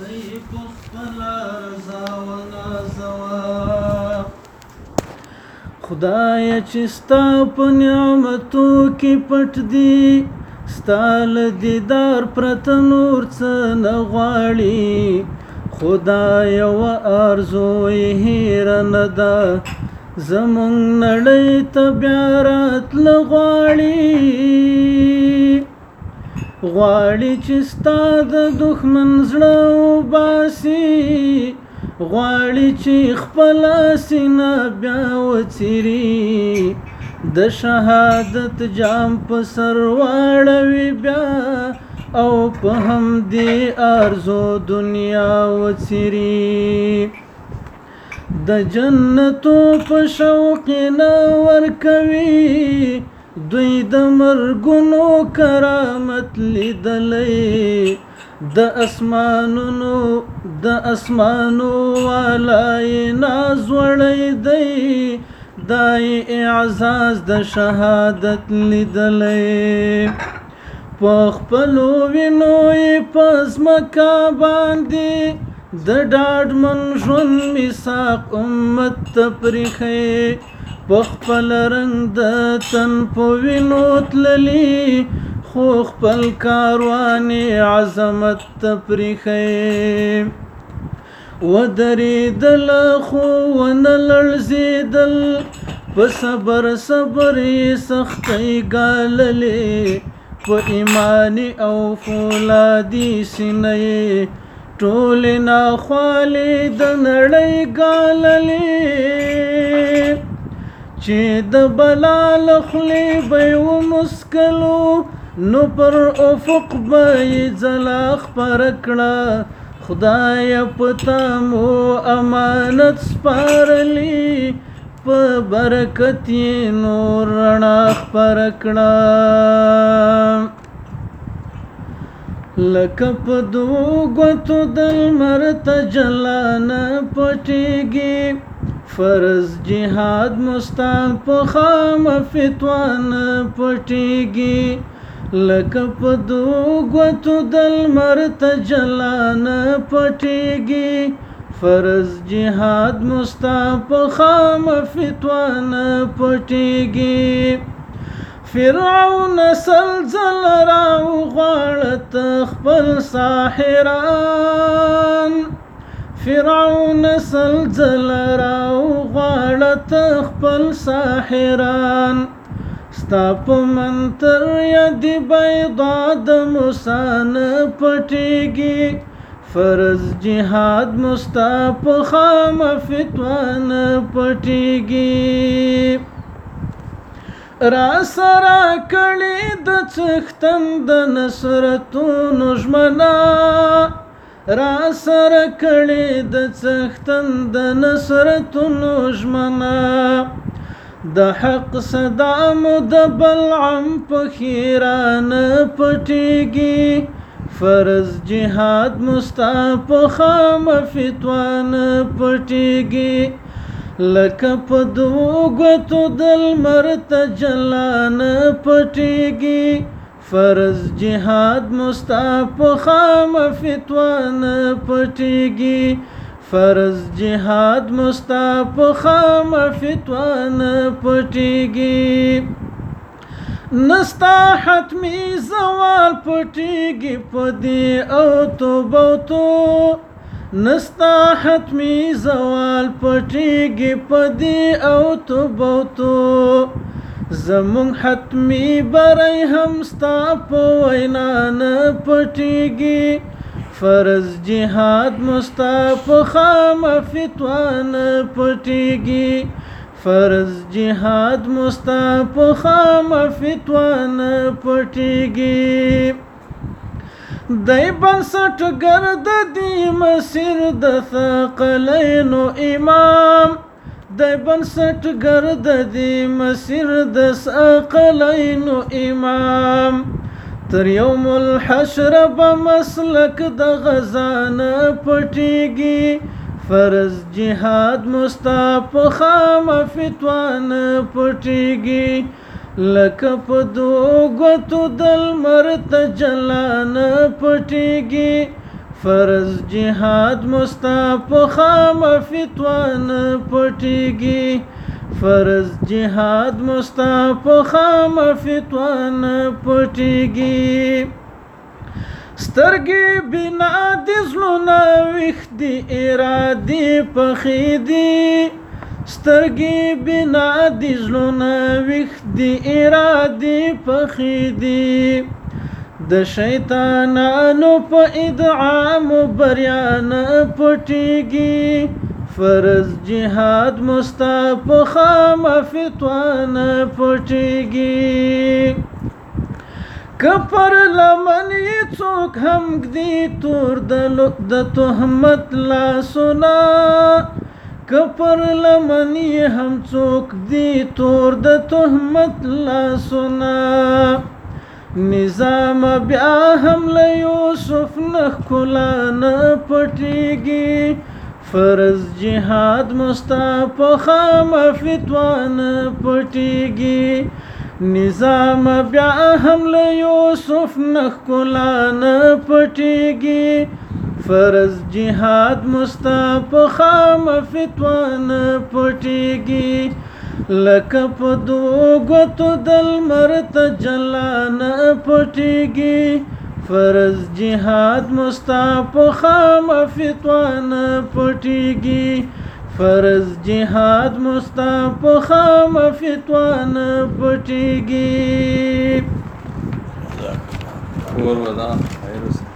دی پخپل رضا ولا زوا خدای چې ستا په نعمتو کې پټ دی ستال دیدار پرته نور څه نه غواړي خدای و ارزو یې هیر نه ده زمونږ نړۍ ته بیا راتله غواړي غواړي چې ستا د دښمن زړه وباسي غواړي چې خپل سینه بیا وڅیري د شهادت جام په سر واړوي بیا او په هم دې ارزو دنیا وڅیري د جنتو په شوق نه ورکوي دوی د مرګونو کرامت لیدلې د اسمانونو د اسمانو والای ناز وړې دی دای اعزاز د شهادت لیدلې په خپل وینو یې پس مکا باندې د ډاډمن ژوند میثاق امت تپریخې پخپل رنگ د تن په وینو تللی خو خپل کاروان عظمت تپریخې ودرې دل خو ون لړزې دل په صبر صبر سختې ګاللې په ایمان او فولادي سینې ټول نه خالي د نړۍ ګاللې چې د بلال خلې به و مسکلو نو پر افق به زلا خبر کړه خدای پتا مو امانت سپارلی په برکت نور رڼا خبر کړه لکه په دوه غوتو د مرته جلانا پټيږي فرض جهاد مستان په خام فتوان پټيږي لکه په دوغتو دل مرت جلان پټيږي فرض جهاد مستان په خام فتوان پټيږي فرعون سلزل راو غاړت خپل ساحران فرعون سلزل راو کړه ته خپل ساحران ستا په منتر یادې بیضا د موسی نه پټېږي فرض جهاد مستاپ خام فتوان پټیږي را سرا کړي د څختن د نصرتونو ژمنه را سر کړي د څختن د نصرتونو ژمنه د حق صدا مو د بلعم په خیران پټيږي فرض جهاد مستاپ خام فتوان پټيږي لکه په دوغتو دل مرت جلان پټيږي فرض جهاد مصطفی خام فتوان پټیږي فرض جهاد مصطفی خام فتوان پټیږي نستا حتمی زوال پټیږي پدې او توبو تو نستا حتمی زوال پټیږي پدې او توبو تو زمون حتمی برای همستا په وینا نه پټیږي فرض جهاد مصطفی خام فتوان پټیږي فرض جهاد مصطفی خام فتوان پټیږي دای بنسټ ګرد دی مسیر د ثقلین امام د بنسټ ګرد دی مسیر د ساقلین امام تر یوم الحشر په مسلک د غزانه پټیږي فرض جهاد مستاپ خام فتوان پټیږي لکه په دوه غتو دل مرت جلان پټیږي فرض جهاد مصطفی خام فتوان پټیږي فرض جهاد مصطفی خام فتوان پټیږي سترګې بنا د زلونه وخت دی ارادي پخې دی سترګې بنا د زلونه وخت دی ارادي پخې دی د شیطانانو په ادعام بریا نه پټیږي فرض جهاد مستاپ خام فتوان پټیږي کفر لمن څوک هم دی تور د تهمت لا سنا کفر لمن هم څوک دی تور د تهمت لا سنا نظام بیا هم له یوسف نه ښکلا نه پټیږي فرض جهاد مستا په خامه فتوا نه پټیږي نظام بیا هم له یوسف نه ښکلا نه پټیږي فرض جهاد مستا په خامه فتوا نه پټیږي لکه په دوغتو دل مرت جلان پټيږي فرض جهاد مستاپ خام فتوان پټيږي فرض جهاد مستاپ خام فتوان پټيږي ور ودا خیر